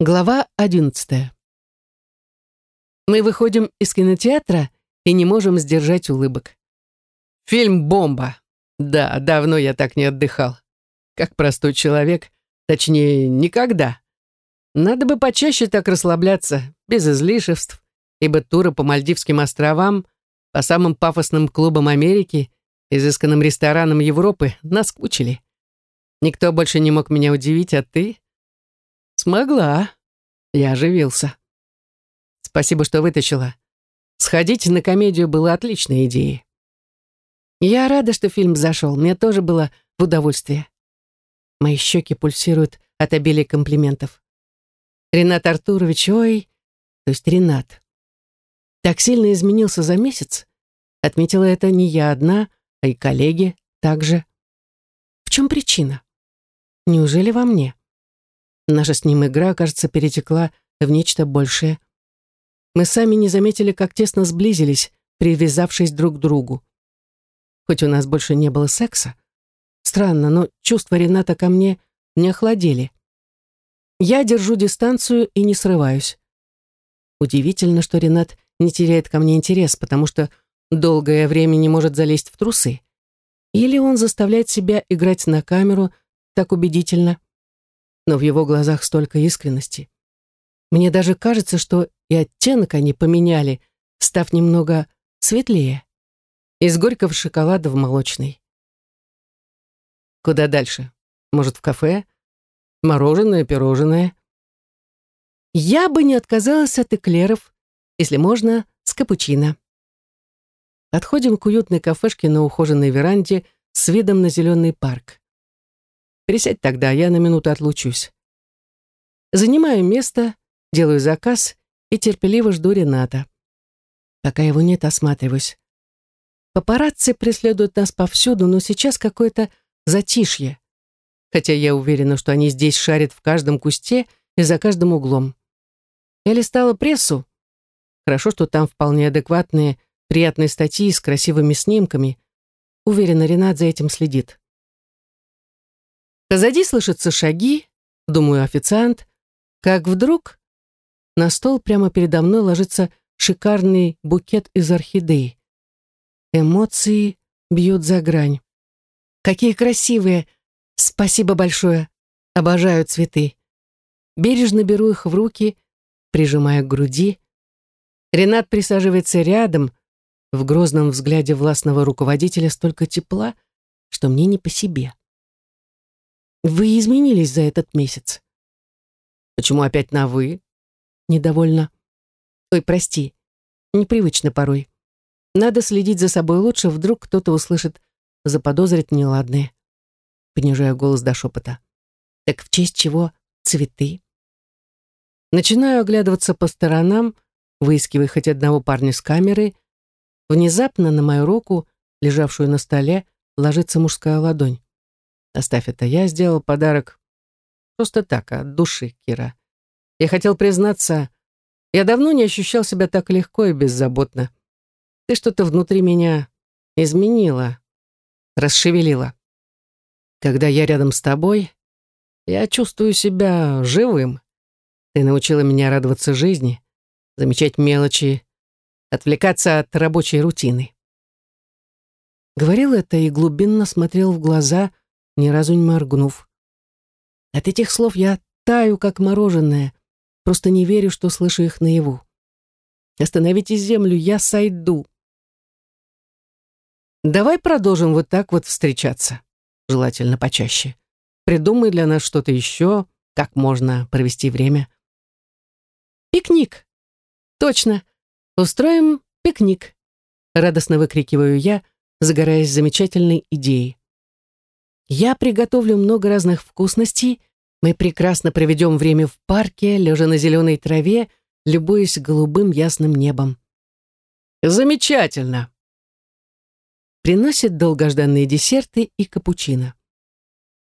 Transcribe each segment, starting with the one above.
Глава одиннадцатая. Мы выходим из кинотеатра и не можем сдержать улыбок. Фильм «Бомба». Да, давно я так не отдыхал. Как простой человек, точнее, никогда. Надо бы почаще так расслабляться, без излишеств, ибо туры по Мальдивским островам, по самым пафосным клубам Америки, изысканным ресторанам Европы наскучили. Никто больше не мог меня удивить, а ты Смогла. Я оживился. Спасибо, что вытащила. Сходить на комедию было отличной идеей. Я рада, что фильм зашел. Мне тоже было в удовольствие. Мои щеки пульсируют от обилия комплиментов. Ренат Артурович, ой, то есть Ренат. Так сильно изменился за месяц. Отметила это не я одна, а и коллеги также. В чем причина? Неужели во мне? Наша с ним игра, кажется, перетекла в нечто большее. Мы сами не заметили, как тесно сблизились, привязавшись друг к другу. Хоть у нас больше не было секса. Странно, но чувства Рената ко мне не охладели. Я держу дистанцию и не срываюсь. Удивительно, что Ренат не теряет ко мне интерес, потому что долгое время не может залезть в трусы. Или он заставляет себя играть на камеру так убедительно но в его глазах столько искренности. Мне даже кажется, что и оттенок они поменяли, став немного светлее. Из горького шоколада в молочный. Куда дальше? Может, в кафе? Мороженое, пирожное? Я бы не отказалась от эклеров, если можно, с капучино. Подходим к уютной кафешке на ухоженной веранде с видом на зеленый парк. Присядь тогда, я на минуту отлучусь. Занимаю место, делаю заказ и терпеливо жду Рената. Пока его нет, осматриваюсь. Папарацци преследуют нас повсюду, но сейчас какое-то затишье. Хотя я уверена, что они здесь шарят в каждом кусте и за каждым углом. Я листала прессу. Хорошо, что там вполне адекватные, приятные статьи с красивыми снимками. Уверена, Ренат за этим следит. Позади слышатся шаги, думаю, официант, как вдруг на стол прямо передо мной ложится шикарный букет из орхидей. Эмоции бьют за грань. Какие красивые! Спасибо большое! Обожаю цветы. Бережно беру их в руки, прижимая к груди. Ренат присаживается рядом. В грозном взгляде властного руководителя столько тепла, что мне не по себе. Вы изменились за этот месяц. Почему опять на «вы»? Недовольно. Ой, прости. Непривычно порой. Надо следить за собой лучше, вдруг кто-то услышит, заподозрит неладное. Понижаю голос до шепота. Так в честь чего цветы? Начинаю оглядываться по сторонам, выискивая хоть одного парня с камерой. Внезапно на мою руку, лежавшую на столе, ложится мужская ладонь. Оставь это, я сделал подарок просто так, от души, Кира. Я хотел признаться, я давно не ощущал себя так легко и беззаботно. Ты что-то внутри меня изменила, расшевелила. Когда я рядом с тобой, я чувствую себя живым. Ты научила меня радоваться жизни, замечать мелочи, отвлекаться от рабочей рутины. Говорил это и глубинно смотрел в глаза, ни разу не моргнув. От этих слов я таю, как мороженое, просто не верю, что слышу их наяву. Остановите землю, я сойду. Давай продолжим вот так вот встречаться, желательно почаще. Придумай для нас что-то еще, как можно провести время. Пикник. Точно. Устроим пикник. Радостно выкрикиваю я, загораясь замечательной идеей. Я приготовлю много разных вкусностей. Мы прекрасно проведем время в парке, лежа на зеленой траве, любуясь голубым ясным небом. Замечательно. Приносят долгожданные десерты и капучино.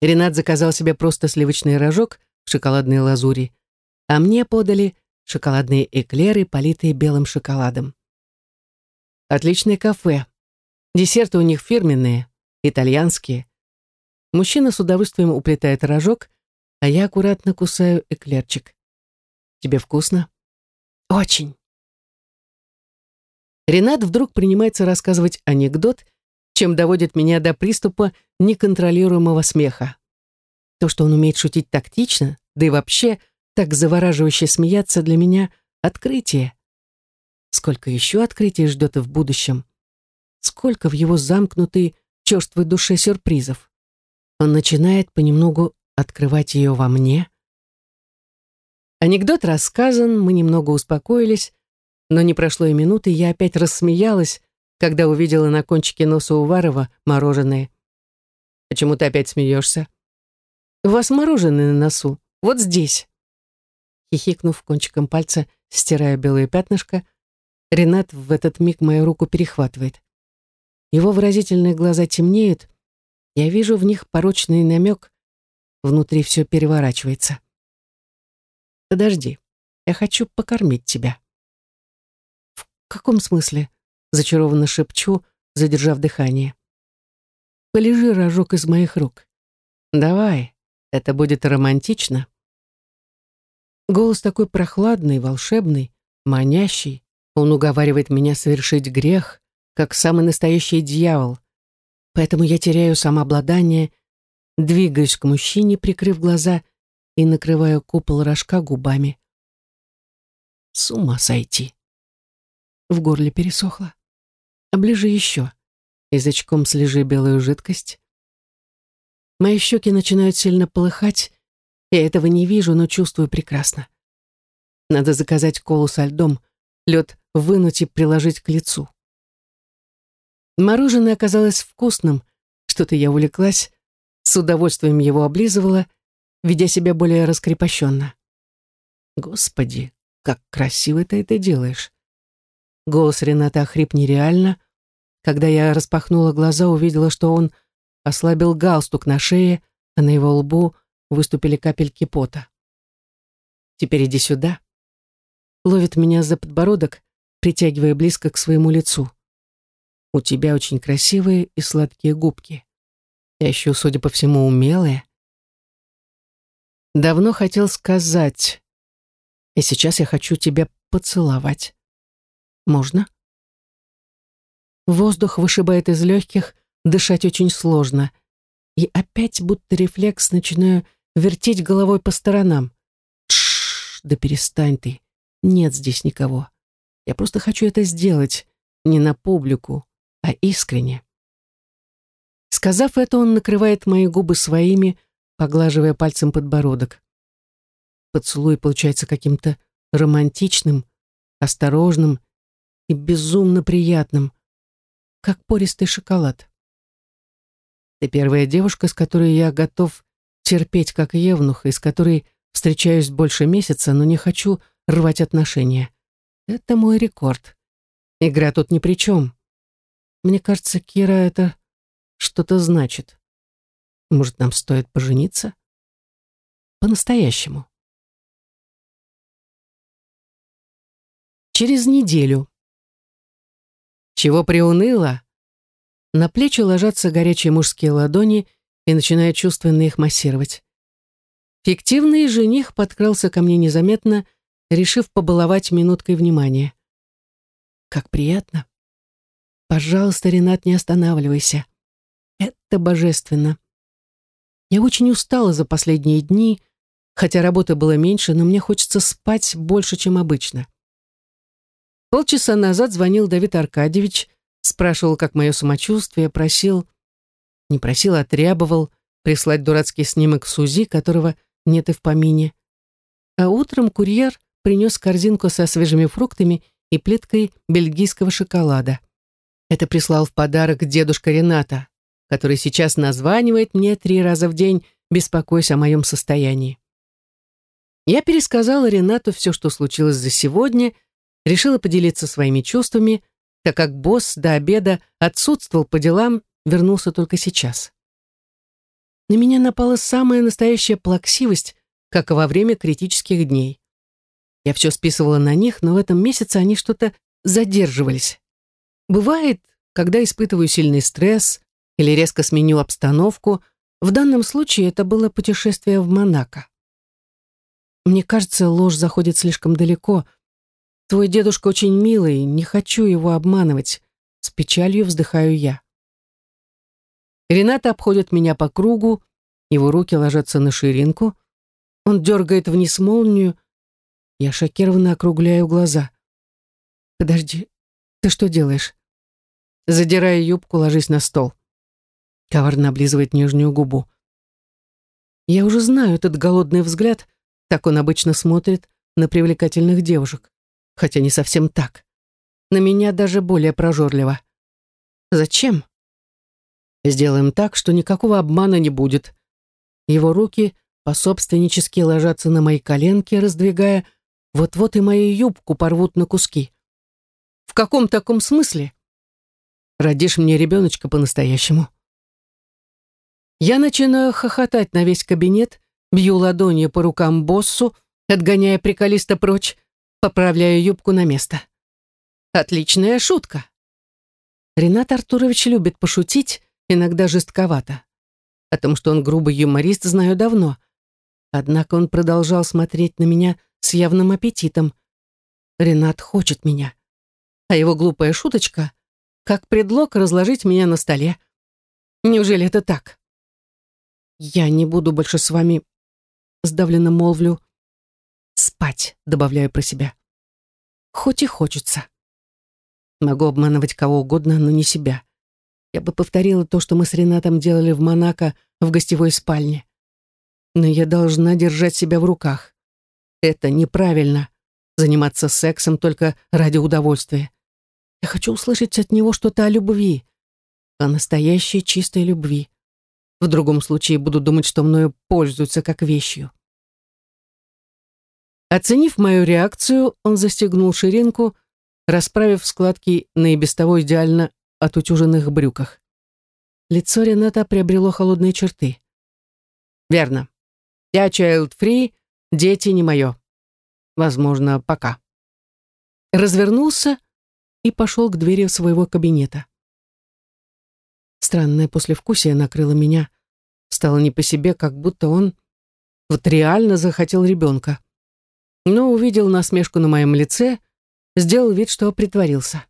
Ренат заказал себе просто сливочный рожок в шоколадной лазури, а мне подали шоколадные эклеры, политые белым шоколадом. Отличное кафе. Десерты у них фирменные, итальянские. Мужчина с удовольствием уплетает рожок, а я аккуратно кусаю эклерчик. Тебе вкусно? Очень. Ренат вдруг принимается рассказывать анекдот, чем доводит меня до приступа неконтролируемого смеха. То, что он умеет шутить тактично, да и вообще так завораживающе смеяться, для меня открытие. Сколько еще открытий ждет в будущем? Сколько в его замкнутой, черствой душе сюрпризов? Он начинает понемногу открывать ее во мне. Анекдот рассказан, мы немного успокоились, но не прошло и минуты, я опять рассмеялась, когда увидела на кончике носа Уварова мороженое. «Почему ты опять смеешься?» «У вас мороженое на носу, вот здесь». Хихикнув кончиком пальца, стирая белое пятнышко, Ренат в этот миг мою руку перехватывает. Его выразительные глаза темнеют, я вижу в них порочный намек, внутри все переворачивается. «Подожди, я хочу покормить тебя». «В каком смысле?» — зачарованно шепчу, задержав дыхание. «Полежи, рожок из моих рук. Давай, это будет романтично». Голос такой прохладный, волшебный, манящий. Он уговаривает меня совершить грех, как самый настоящий дьявол. Поэтому я теряю самообладание, двигаюсь к мужчине, прикрыв глаза, и накрываю купол рожка губами. С ума сойти. В горле пересохло. Оближи еще. Язычком слежи белую жидкость. Мои щеки начинают сильно полыхать. Я этого не вижу, но чувствую прекрасно. Надо заказать колу со льдом, лед вынуть и приложить к лицу. Мороженое оказалось вкусным, что-то я увлеклась, с удовольствием его облизывала, ведя себя более раскрепощенно. Господи, как красиво ты это делаешь. Голос Рената охрип нереально. Когда я распахнула глаза, увидела, что он ослабил галстук на шее, а на его лбу выступили капельки пота. «Теперь иди сюда». Ловит меня за подбородок, притягивая близко к своему лицу. У тебя очень красивые и сладкие губки. Я еще, судя по всему, умелые. Давно хотел сказать. И сейчас я хочу тебя поцеловать. Можно? Воздух вышибает из легких, дышать очень сложно. И опять, будто рефлекс, начинаю вертеть головой по сторонам. Тш, да перестань ты. Нет здесь никого. Я просто хочу это сделать. Не на публику, а искренне. Сказав это, он накрывает мои губы своими, поглаживая пальцем подбородок. Поцелуй получается каким-то романтичным, осторожным и безумно приятным, как пористый шоколад. Ты первая девушка, с которой я готов терпеть как евнух, и с которой встречаюсь больше месяца, но не хочу рвать отношения. Это мой рекорд. Игра тут ни при чем. Мне кажется, Кира это что-то значит. Может, нам стоит пожениться? По-настоящему. Через неделю. Чего приуныло? На плечи ложатся горячие мужские ладони и начинает чувственно их массировать. Фиктивный жених подкрался ко мне незаметно, решив побаловать минуткой внимания. Как приятно. Пожалуйста, Ренат, не останавливайся. Это божественно. Я очень устала за последние дни, хотя работы было меньше, но мне хочется спать больше, чем обычно. Полчаса назад звонил Давид Аркадьевич, спрашивал, как мое самочувствие, просил, не просил, а требовал прислать дурацкий снимок Сузи, которого нет и в помине. А утром курьер принес корзинку со свежими фруктами и плиткой бельгийского шоколада. Это прислал в подарок дедушка Рената, который сейчас названивает мне три раза в день, беспокоясь о моем состоянии. Я пересказала Ренату все, что случилось за сегодня, решила поделиться своими чувствами, так как босс до обеда отсутствовал по делам, вернулся только сейчас. На меня напала самая настоящая плаксивость, как и во время критических дней. Я все списывала на них, но в этом месяце они что-то задерживались. Бывает, когда испытываю сильный стресс или резко сменю обстановку, в данном случае это было путешествие в Монако. Мне кажется, ложь заходит слишком далеко. Твой дедушка очень милый, не хочу его обманывать. С печалью вздыхаю я. Рената обходит меня по кругу, его руки ложатся на ширинку. Он дергает вниз молнию. Я шокированно округляю глаза. «Подожди, ты что делаешь?» Задирая юбку, ложись на стол. Коварно облизывает нижнюю губу. Я уже знаю этот голодный взгляд, так он обычно смотрит на привлекательных девушек. Хотя не совсем так. На меня даже более прожорливо. Зачем? Сделаем так, что никакого обмана не будет. Его руки пособственнически ложатся на мои коленки, раздвигая, вот-вот и мою юбку порвут на куски. В каком таком смысле? Родишь мне ребеночка по-настоящему. Я начинаю хохотать на весь кабинет, бью ладонью по рукам боссу, отгоняя приколиста прочь, поправляю юбку на место. Отличная шутка. Ренат Артурович любит пошутить, иногда жестковато. О том, что он грубый юморист, знаю давно. Однако он продолжал смотреть на меня с явным аппетитом. Ренат хочет меня. А его глупая шуточка — как предлог разложить меня на столе. Неужели это так? Я не буду больше с вами, сдавленно молвлю. Спать, добавляю про себя. Хоть и хочется. Могу обманывать кого угодно, но не себя. Я бы повторила то, что мы с Ренатом делали в Монако в гостевой спальне. Но я должна держать себя в руках. Это неправильно — заниматься сексом только ради удовольствия. Хочу услышать от него что-то о любви, о настоящей чистой любви. В другом случае буду думать, что мною пользуются как вещью. Оценив мою реакцию, он застегнул ширинку, расправив складки на и без того идеально отутюженных брюках. Лицо Рената приобрело холодные черты. «Верно. Я child-free, дети не мое. Возможно, пока». Развернулся и пошел к двери своего кабинета. Странное послевкусие накрыло меня. Стало не по себе, как будто он вот реально захотел ребенка. Но увидел насмешку на моем лице, сделал вид, что притворился.